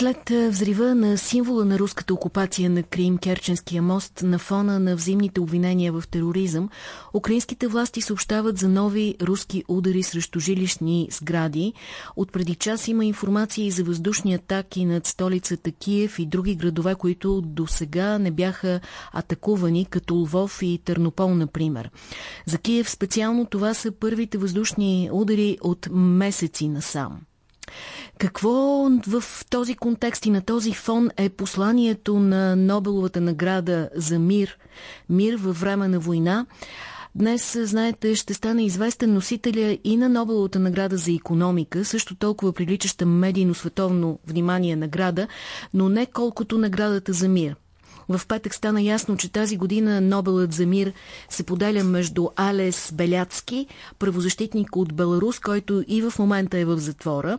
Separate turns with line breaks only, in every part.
След взрива на символа на руската окупация на Крим, Керченския мост, на фона на взаимните обвинения в тероризъм, украинските власти съобщават за нови руски удари срещу жилищни сгради. От преди час има информация и за въздушни атаки над столицата Киев и други градове, които до сега не бяха атакувани, като Лвов и Търнопол, например. За Киев специално това са първите въздушни удари от месеци насам. Какво в този контекст и на този фон е посланието на Нобеловата награда за мир, мир във време на война? Днес, знаете, ще стане известен носителя и на Нобеловата награда за економика, също толкова приличаща медийно световно внимание награда, но не колкото наградата за мир. В петък стана ясно, че тази година Нобелът за мир се поделя между Алес Беляцки, правозащитник от Беларус, който и в момента е в затвора,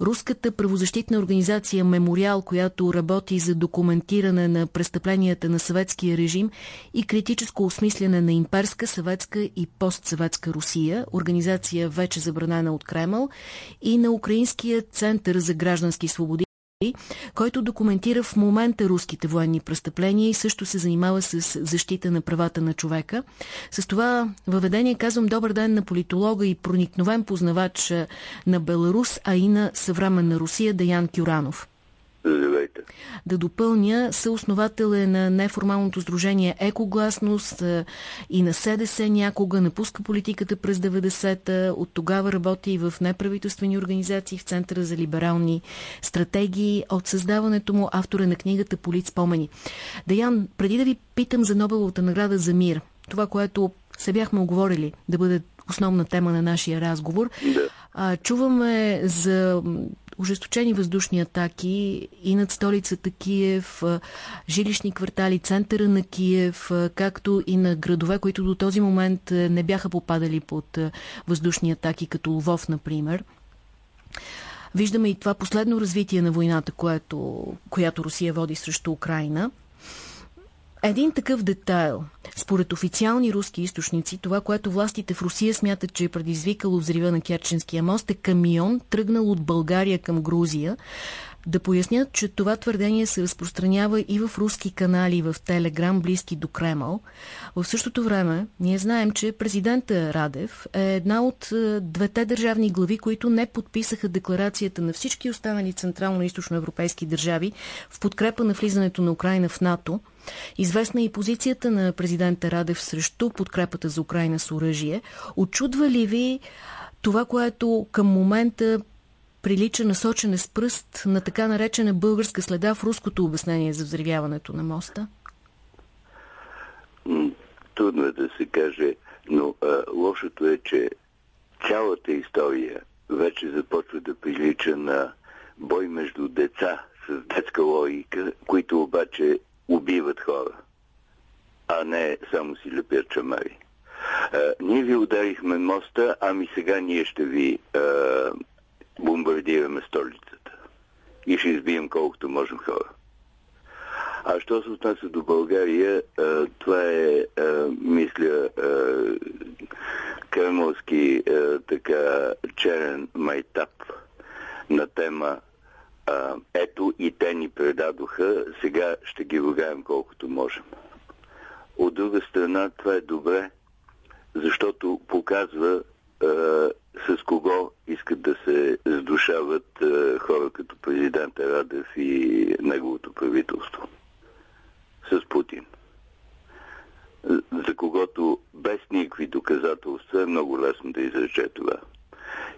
руската правозащитна организация Мемориал, която работи за документиране на престъпленията на съветския режим и критическо осмисляне на имперска, съветска и постсъветска Русия, организация вече забранена от Кремъл, и на Украинския център за граждански свободи, който документира в момента руските военни престъпления и също се занимава с защита на правата на човека. С това въведение казвам добър ден на политолога и проникновен познавач на Беларус, а и на съвременна Русия Даян Кюранов.
Здравейте.
Да допълня, съосновател е на неформалното сдружение Екогласност и на СДС някога, напуска политиката през 90-та, от тогава работи и в неправителствени организации в Центъра за либерални стратегии. От създаването му автора на книгата Полит спомени. Даян, преди да ви питам за Нобеловата награда за мир, това, което се бяхме оговорили да бъде основна тема на нашия разговор,
да.
а, чуваме за ожесточени въздушни атаки и над столицата Киев, жилищни квартали, центъра на Киев, както и на градове, които до този момент не бяха попадали под въздушни атаки, като Лвов, например. Виждаме и това последно развитие на войната, което, която Русия води срещу Украина. Един такъв детайл. Според официални руски източници, това, което властите в Русия смятат, че е предизвикало взрива на Керченския мост, е камион, тръгнал от България към Грузия. Да пояснят, че това твърдение се разпространява и в руски канали в Телеграм, близки до Кремъл. В същото време, ние знаем, че президента Радев е една от е, двете държавни глави, които не подписаха декларацията на всички останали централно-источно европейски държави в подкрепа на влизането на Украина в НАТО. Известна е и позицията на президента Радев срещу подкрепата за Украина с оръжие. Очудва ли ви това, което към момента прилича насочене с пръст на така наречена българска следа в руското обяснение за взривяването на моста?
Трудно е да се каже, но а, лошото е, че цялата история вече започва да прилича на бой между деца с детска логика, които обаче убиват хора, а не само си лепят чамари. А, ние ви ударихме моста, ами сега ние ще ви а, бомбардираме столицата. И ще избием колкото можем хора. А що се отнася до България, това е, мисля, кремлски така черен майтап на тема ето и те ни предадоха, сега ще ги ругаем колкото можем. От друга страна, това е добре, защото показва с кого искат да се сдушават хора като президента Радев и неговото правителство. С Путин. За когото без никакви доказателства е много лесно да изрече това.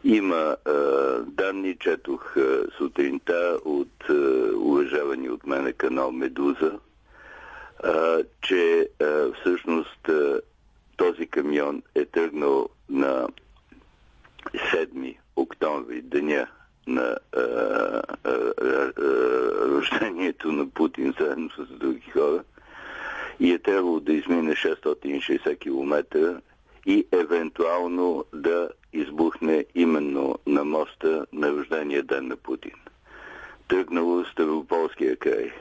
Има а, данни, четох а, сутринта от а, уважавани от мене канал Медуза, а, че а, всъщност а, този камион е тръгнал на 7 октомври, деня на а, а, а, рождението на Путин заедно с други хора и е трябвало да измине 660 км и евентуално да избухне именно на моста на рождения ден на Путин. Тръгнало Ставрополския край.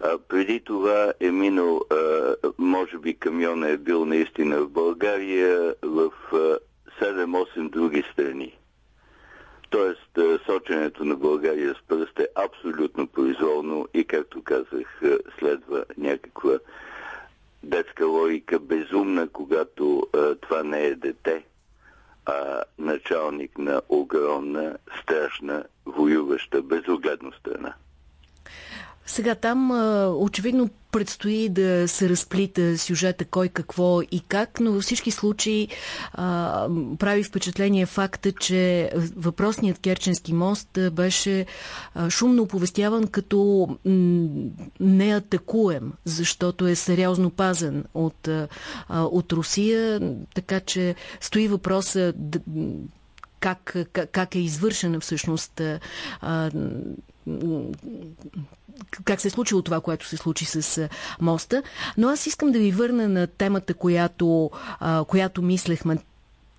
А, преди това е минал, а, може би камиона е бил наистина в България, в 7-8 други страни. Тоест, соченето на България с пръст е абсолютно произволно и, както казах, следва някаква детска логика, безумна, когато а, това не е дете, а началник на огромна, страшна, воюваща, безогледно страна.
Сега там очевидно предстои да се разплита сюжета кой какво и как, но във всички случаи а, прави впечатление факта, че въпросният Керченски мост беше а, шумно оповестяван като неатакуем, защото е сериозно пазен от, а, от Русия, така че стои въпроса как, как, как е извършена всъщност а, как се е случило това, което се случи с моста. Но аз искам да ви върна на темата, която, а, която мислехме.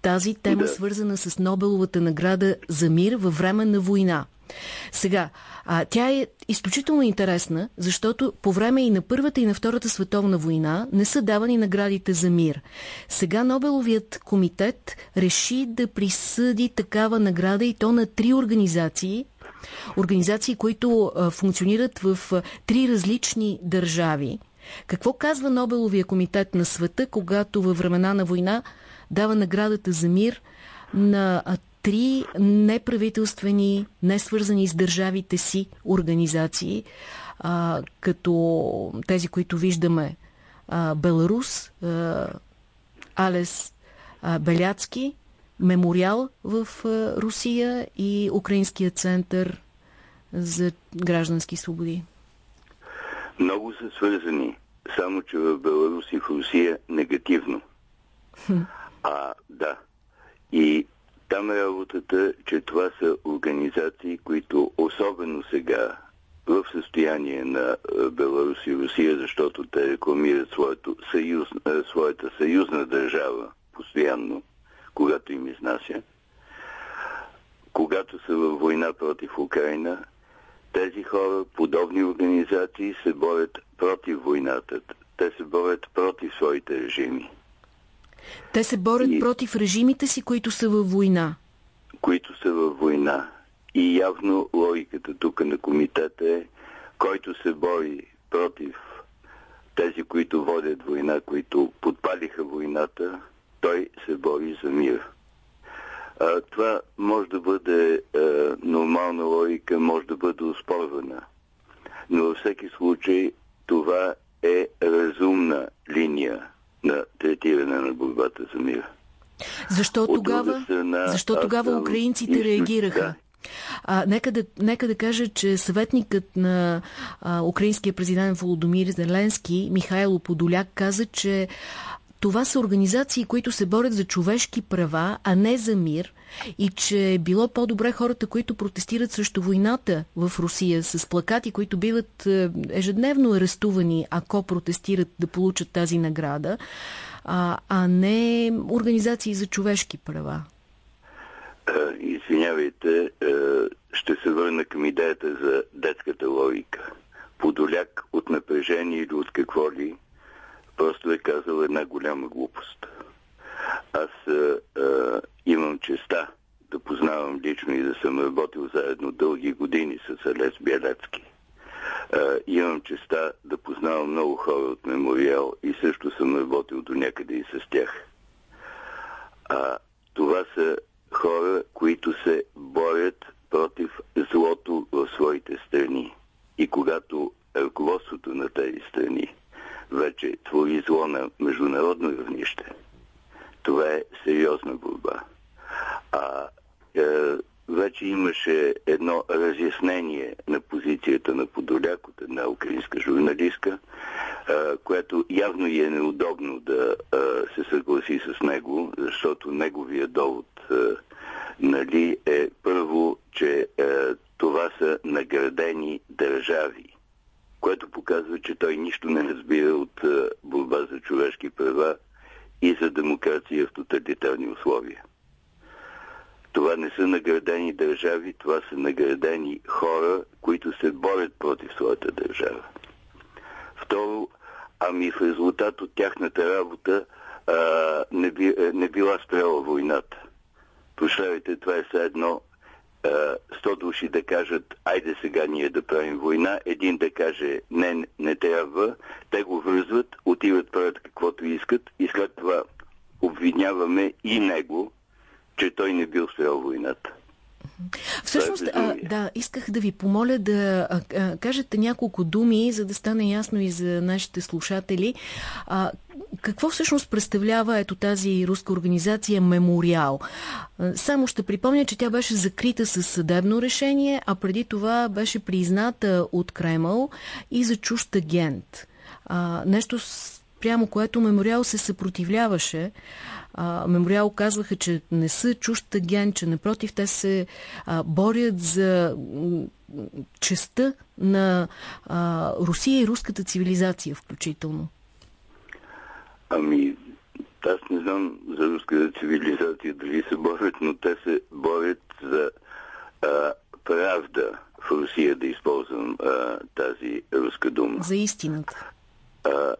Тази тема да. свързана с Нобеловата награда за мир във време на война. Сега, а, тя е изключително интересна, защото по време и на Първата и на Втората световна война не са давани наградите за мир. Сега Нобеловият комитет реши да присъди такава награда и то на три организации, Организации, които функционират в три различни държави. Какво казва Нобеловия комитет на света, когато във времена на война дава наградата за мир на три неправителствени, не свързани с държавите си организации, а, като тези, които виждаме а, Беларус, а, Алес а, Беляцки мемориал в Русия и Украинския център за граждански свободи?
Много са свързани, само че в Беларус и в Русия негативно. А, да. И там е работата, че това са организации, които особено сега в състояние на Беларус и Русия, защото те рекламират своето съюз, своята съюзна държава постоянно, когато им изнася. Когато са във война против Украина, тези хора, подобни организации, се борят против войната. Те се борят против своите режими.
Те се борят и... против режимите си, които са във война.
Които са във война. И явно логиката тук на комитета е, който се бори против тези, които водят война, които подпалиха войната, той се бори за мир. А, това може да бъде а, нормална логика, може да бъде успорвана. Но във всеки случай това е разумна линия на третиране на борбата за мир.
Защо тогава, страна, защо тогава съм... украинците реагираха? Да. А, нека, да, нека да кажа, че съветникът на а, украинския президент Володомир Зеленски, Михайло Подоляк, каза, че това са организации, които се борят за човешки права, а не за мир и че е било по-добре хората, които протестират срещу войната в Русия с плакати, които биват е, ежедневно арестувани, ако протестират да получат тази награда, а, а не организации за човешки права.
Е, извинявайте, е, ще се върна към идеята за детската логика. Подоляк от напрежение или от какво ли просто е казал една голяма глупост. Аз а, а, имам честа да познавам лично и да съм работил заедно дълги години с Алес Бялецки. А, имам честа да познавам много хора от Мемориал и също съм работил до някъде и с тях. А, това са хора, които се борят против злото в своите страни. И когато ръководството на тези страни вече твори зло на международно равнище. Това е сериозна борба. А е, вече имаше едно разяснение на позицията на Подоляк от една украинска журналистка, е, която явно и е неудобно да е, се съгласи с него, защото неговия довод е, нали, е първо, че това са наградени държави което показва, че той нищо не разбира от борба за човешки права и за демокрация в тоталитарни условия. Това не са наградени държави, това са наградени хора, които се борят против своята държава. Второ, ами в резултат от тяхната работа а, не, би, не била спряла войната. Прощавайте, това е все едно 100 души да кажат, айде сега ние да правим война, един да каже, не, не трябва, те го връзват, отиват, правят каквото искат и след това обвиняваме и него, че той не бил стоял войната.
Всъщност, а, да, исках да ви помоля да а, а, кажете няколко думи, за да стане ясно и за нашите слушатели. А, какво всъщност представлява ето тази руска организация Мемориал? Само ще припомня, че тя беше закрита със съдебно решение, а преди това беше призната от Кремъл и за чужд агент. А, нещо прямо което Мемориал се съпротивляваше а, Мемориал казваха, че не са чужд агент, че напротив, те се а, борят за честа на а, Русия и руската цивилизация включително.
Ами, аз не знам за руската цивилизация дали се борят, но те се борят за а, правда в Русия, да използвам а, тази руска дума.
За истината.
А,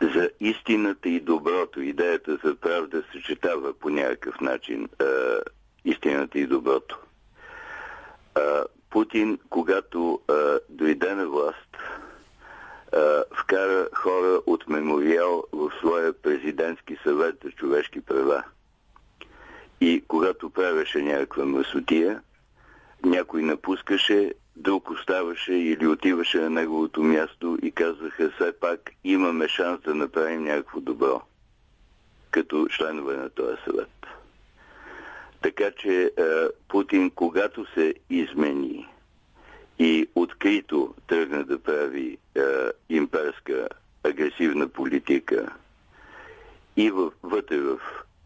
за истината и доброто. Идеята за правда съчетава по някакъв начин а, истината и доброто. А, Путин, когато а, дойде на власт, а, вкара хора от мемориал в своя президентски съвет за човешки права. И когато правеше някаква масотия, някой напускаше, друг оставаше или отиваше на неговото място и казваха все пак имаме шанс да направим някакво добро като членове на този съвет. Така че е, Путин, когато се измени и открито тръгна да прави е, имперска агресивна политика и в, вътре в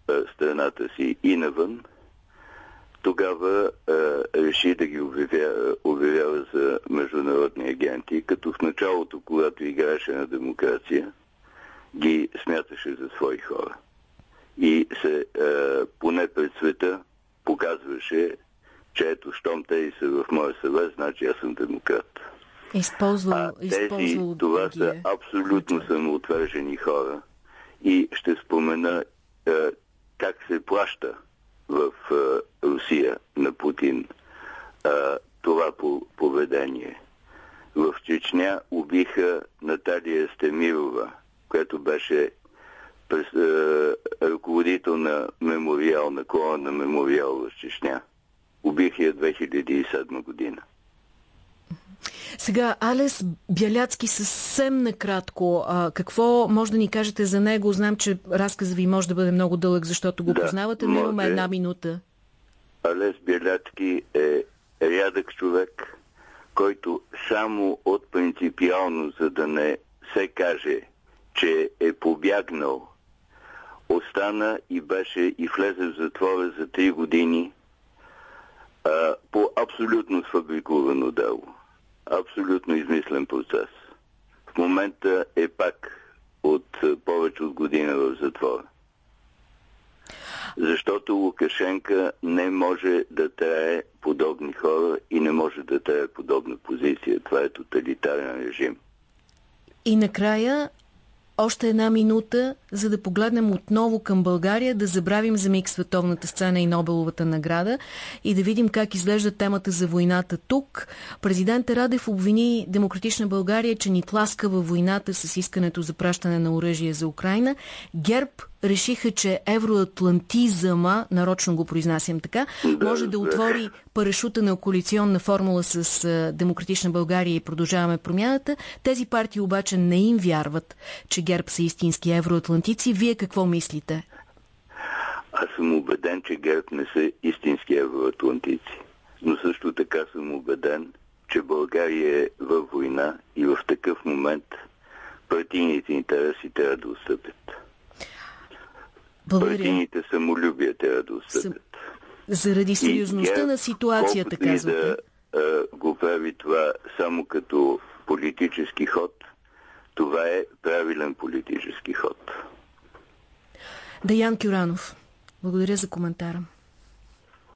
е, страната си и навън, тогава а, реши да ги обявява, обявява за международни агенти, като в началото, когато играеше на демокрация, ги смяташе за свои хора. И се, а, поне пред света, показваше, че ето, щом те са в моя съвет, значи аз съм демократ.
Използвал, а
тези, използвал това са абсолютно самоотвържени хора. И ще спомена а, как се плаща в а, Русия на Путин а, това по поведение. В Чечня убиха Наталия Стемирова, която беше през, а, ръководител на мемориал, на колона на мемориал в Чечня. Убиха я 2007 година.
Сега, Алес Бяляцки съвсем накратко. А, какво може да ни кажете за него? Знам, че разказът ви може да бъде много дълъг, защото го да, познавате, но имаме една минута.
Алес Бяляцки е рядък човек, който само от принципиално, за да не се каже, че е побягнал, остана и беше и влезе в затвора за три години а, по абсолютно сфабрикувано дело абсолютно измислен процес. В момента е пак от е, повече от година в затвора. Защото Лукашенка не може да трае подобни хора и не може да трае подобна позиция. Това е тоталитарен режим.
И накрая още една минута, за да погледнем отново към България, да забравим за миг световната сцена и Нобеловата награда и да видим как изглежда темата за войната тук. Президент Радев обвини Демократична България, че ни тласка във войната с искането за пращане на оръжие за Украина. ГЕРБ решиха, че евроатлантизъма, нарочно го произнасям така, да, може да отвори парашута на коалиционна формула с Демократична България и продължаваме промяната. Тези партии обаче не им вярват, че ГЕРБ са истински евроатлантици. Вие какво мислите?
Аз съм убеден, че ГЕРБ не са истински евроатлантици. Но също така съм убеден, че България е във война и в такъв момент партийните интереси трябва да отстъпят. Благодаря. Партийните самолюбия трябва да отстъпят.
Заради сериозността на ситуацията, казвате. да
а, го прави това само като политически ход, това е правилен политически ход.
Даян Кюранов, благодаря за коментара.